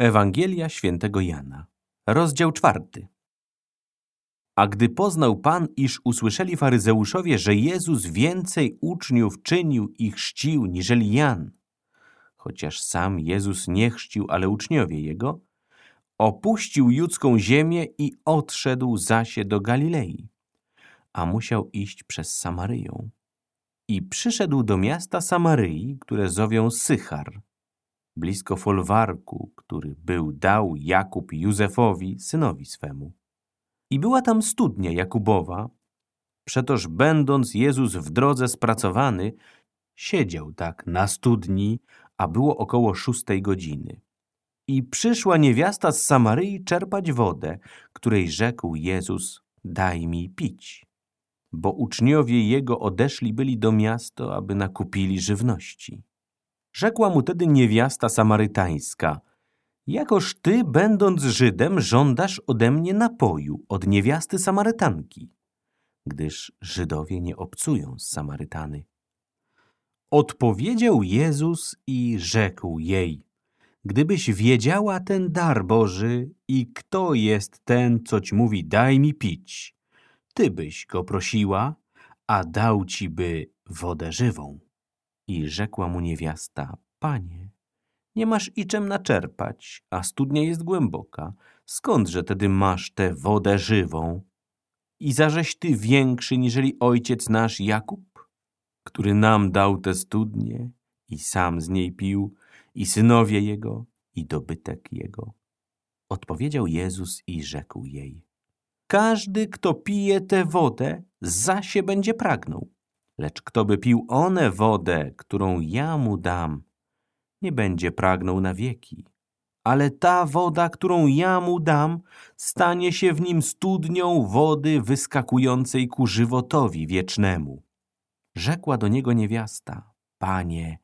Ewangelia świętego Jana, rozdział czwarty. A gdy poznał Pan, iż usłyszeli faryzeuszowie, że Jezus więcej uczniów czynił i chrzcił niżeli Jan, chociaż sam Jezus nie chrzcił, ale uczniowie Jego, opuścił judzką ziemię i odszedł zasie do Galilei, a musiał iść przez Samaryją. I przyszedł do miasta Samaryi, które zowią Sychar, blisko folwarku, który był dał Jakub Józefowi, synowi swemu. I była tam studnia Jakubowa, przetoż będąc Jezus w drodze spracowany, siedział tak na studni, a było około szóstej godziny. I przyszła niewiasta z Samaryi czerpać wodę, której rzekł Jezus, daj mi pić. Bo uczniowie Jego odeszli byli do miasta, aby nakupili żywności. Rzekła mu tedy niewiasta samarytańska, jakoż ty, będąc Żydem, żądasz ode mnie napoju od niewiasty Samarytanki, gdyż Żydowie nie obcują z Samarytany. Odpowiedział Jezus i rzekł jej, gdybyś wiedziała ten dar Boży i kto jest ten, co ci mówi, daj mi pić, ty byś go prosiła, a dał ci by wodę żywą. I rzekła mu niewiasta, panie, nie masz i czym naczerpać, a studnia jest głęboka. Skądże tedy masz tę wodę żywą? I zażeś ty większy niżeli ojciec nasz Jakub, który nam dał tę studnię i sam z niej pił, i synowie jego, i dobytek jego. Odpowiedział Jezus i rzekł jej, każdy, kto pije tę wodę, zasie będzie pragnął. Lecz kto by pił one wodę, którą ja mu dam, nie będzie pragnął na wieki. Ale ta woda, którą ja mu dam, stanie się w nim studnią wody wyskakującej ku żywotowi wiecznemu. Rzekła do niego niewiasta, Panie,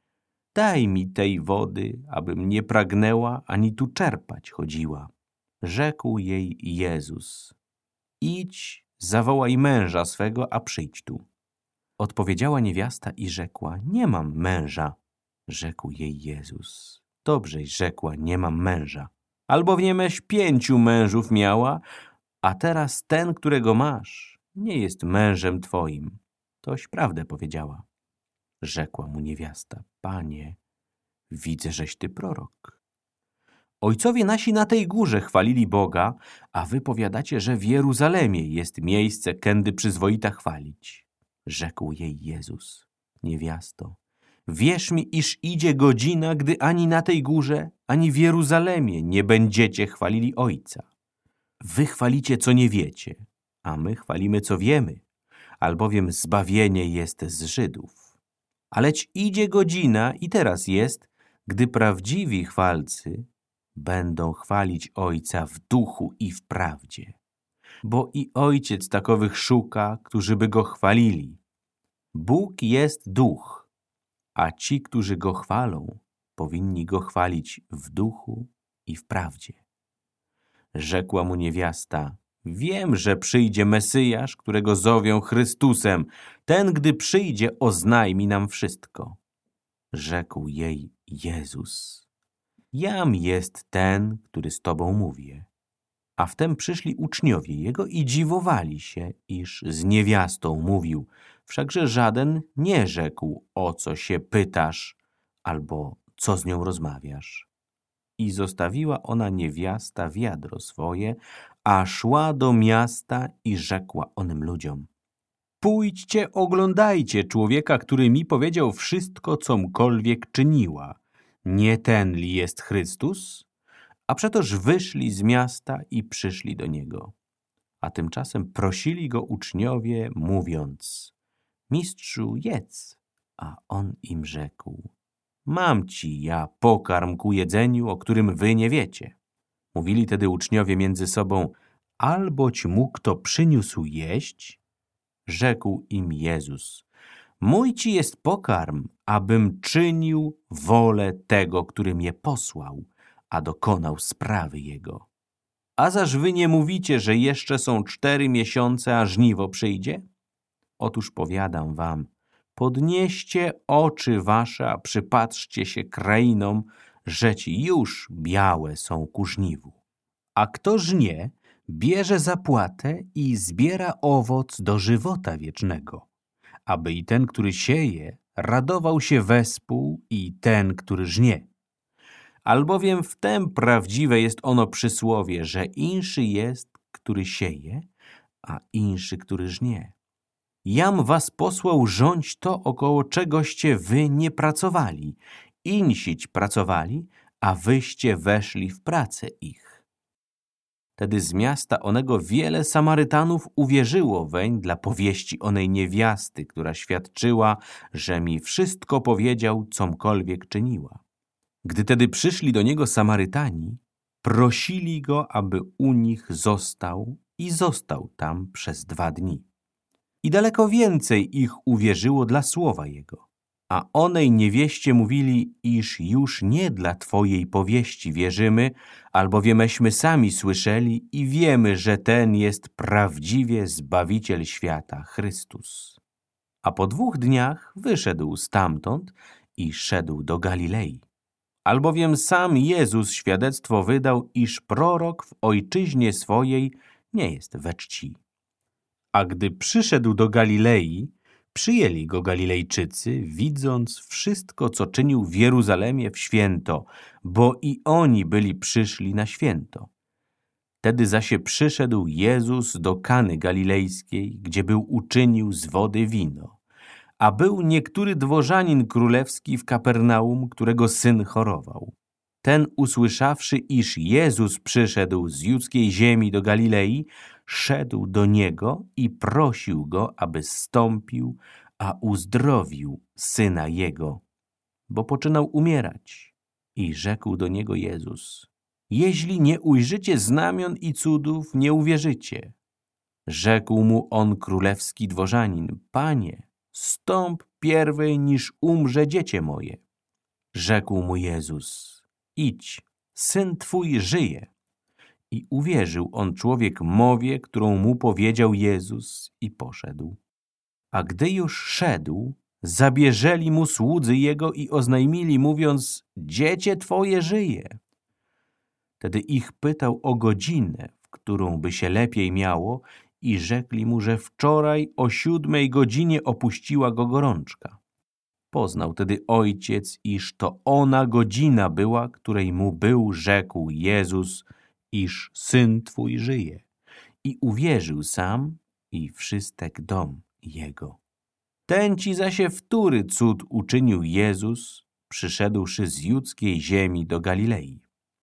daj mi tej wody, abym nie pragnęła, ani tu czerpać chodziła. Rzekł jej Jezus, idź, zawołaj męża swego, a przyjdź tu. Odpowiedziała niewiasta i rzekła, nie mam męża. Rzekł jej Jezus, dobrześ rzekła, nie mam męża. Albowiemeś pięciu mężów miała, a teraz ten, którego masz, nie jest mężem twoim. Toś prawdę powiedziała. Rzekła mu niewiasta, panie, widzę, żeś ty prorok. Ojcowie nasi na tej górze chwalili Boga, a wy powiadacie, że w Jeruzalemie jest miejsce, kędy przyzwoita chwalić. Rzekł jej Jezus, niewiasto, wierz mi, iż idzie godzina, gdy ani na tej górze, ani w Jeruzalemie nie będziecie chwalili Ojca. Wy chwalicie, co nie wiecie, a my chwalimy, co wiemy, albowiem zbawienie jest z Żydów. Aleć idzie godzina i teraz jest, gdy prawdziwi chwalcy będą chwalić Ojca w duchu i w prawdzie. Bo i Ojciec takowych szuka, którzy by Go chwalili. Bóg jest duch, a ci, którzy Go chwalą, powinni Go chwalić w duchu i w prawdzie. Rzekła mu niewiasta, wiem, że przyjdzie Mesyjasz, którego zowią Chrystusem. Ten, gdy przyjdzie, oznajmi nam wszystko. Rzekł jej Jezus. Jam jest ten, który z tobą mówię. A wtem przyszli uczniowie jego i dziwowali się, iż z niewiastą mówił, wszakże żaden nie rzekł, o co się pytasz, albo co z nią rozmawiasz. I zostawiła ona niewiasta wiadro swoje, a szła do miasta i rzekła onym ludziom. Pójdźcie, oglądajcie człowieka, który mi powiedział wszystko, comkolwiek czyniła. Nie ten li jest Chrystus? A przetoż wyszli z miasta i przyszli do Niego. A tymczasem prosili Go uczniowie, mówiąc, Mistrzu, jedz. A On im rzekł, mam ci ja pokarm ku jedzeniu, o którym wy nie wiecie. Mówili tedy uczniowie między sobą, alboć mu kto przyniósł jeść? Rzekł im Jezus, Mój ci jest pokarm, abym czynił wolę tego, który mnie posłał, a dokonał sprawy jego. A zaż wy nie mówicie, że jeszcze są cztery miesiące, a żniwo przyjdzie? Otóż powiadam wam, podnieście oczy wasze, a przypatrzcie się krainom, że ci już białe są ku żniwu. A kto żnie, bierze zapłatę i zbiera owoc do żywota wiecznego, aby i ten, który sieje, radował się wespół i ten, który żnie. Albowiem w tem prawdziwe jest ono przysłowie, że inszy jest, który sieje, a inszy, który żnie. Jam was posłał rządź to, około czegoście wy nie pracowali. Insić pracowali, a wyście weszli w pracę ich. Tedy z miasta onego wiele Samarytanów uwierzyło weń dla powieści onej niewiasty, która świadczyła, że mi wszystko powiedział, comkolwiek czyniła. Gdy tedy przyszli do niego Samarytani, prosili go, aby u nich został i został tam przez dwa dni. I daleko więcej ich uwierzyło dla słowa jego. A onej niewieście mówili, iż już nie dla Twojej powieści wierzymy, albowiemeśmy sami słyszeli i wiemy, że ten jest prawdziwie Zbawiciel świata, Chrystus. A po dwóch dniach wyszedł stamtąd i szedł do Galilei. Albowiem sam Jezus świadectwo wydał, iż prorok w ojczyźnie swojej nie jest we czci. A gdy przyszedł do Galilei, przyjęli go Galilejczycy, widząc wszystko, co czynił w Jeruzalemie w święto, bo i oni byli przyszli na święto. Wtedy zaś przyszedł Jezus do Kany Galilejskiej, gdzie był uczynił z wody wino. A był niektóry dworzanin królewski w Kapernaum, którego syn chorował. Ten usłyszawszy, iż Jezus przyszedł z judzkiej ziemi do Galilei, szedł do niego i prosił go, aby stąpił, a uzdrowił syna jego, bo poczynał umierać. I rzekł do niego Jezus, jeśli nie ujrzycie znamion i cudów, nie uwierzycie. Rzekł mu on królewski dworzanin, panie, stąp pierwej, niż umrze dziecię moje. Rzekł mu Jezus, idź, syn twój żyje. I uwierzył on człowiek mowie, którą mu powiedział Jezus i poszedł. A gdy już szedł, zabierzeli mu słudzy jego i oznajmili, mówiąc, dziecię twoje żyje. Wtedy ich pytał o godzinę, w którą by się lepiej miało i rzekli mu, że wczoraj o siódmej godzinie opuściła go gorączka. Poznał tedy ojciec, iż to ona godzina była, której mu był rzekł Jezus, iż syn twój żyje. I uwierzył sam i wszystek dom jego. Ten ci zaś wtóry cud uczynił Jezus, przyszedłszy z judzkiej ziemi do Galilei.